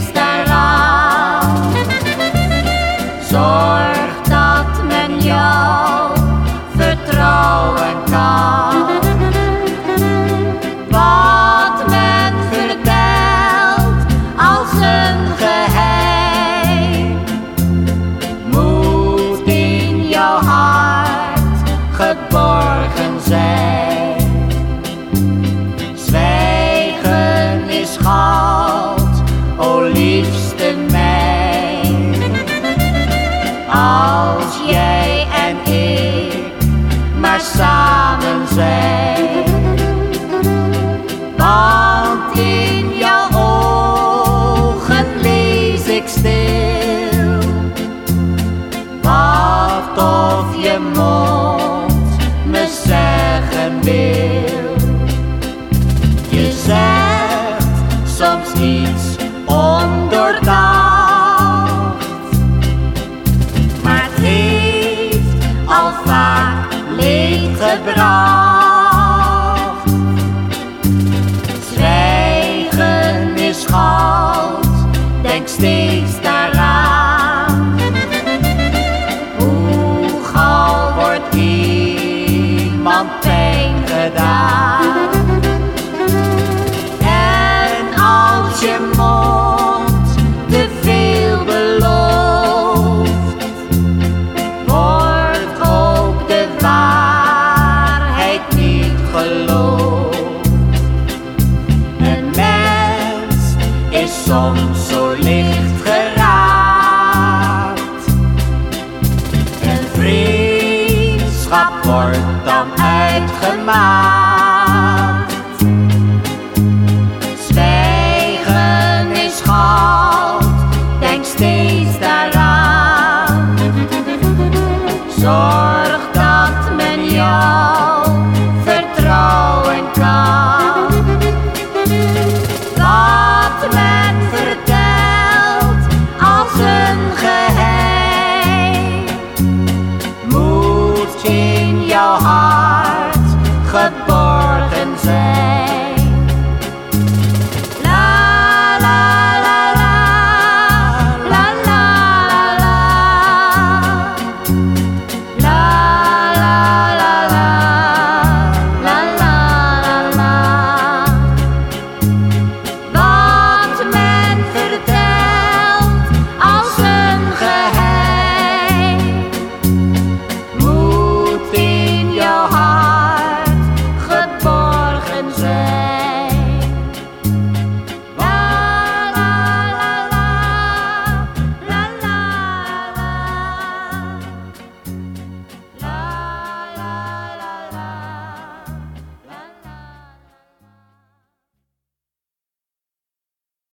start Als jij en ik maar samen zijn. Want in jouw ogen lees ik stil. Wacht of je mond me zeggen wil. Je zegt soms iets ondoordacht, leed gebracht. Zwijgen is goud, denk steeds daaraan. Hoe gauw wordt iemand pijn gedaan? soms zo licht geraakt. En vriendschap wordt dan uitgemaakt. Zwijgen is goud, denk steeds daaraan. Zorg dat men jou.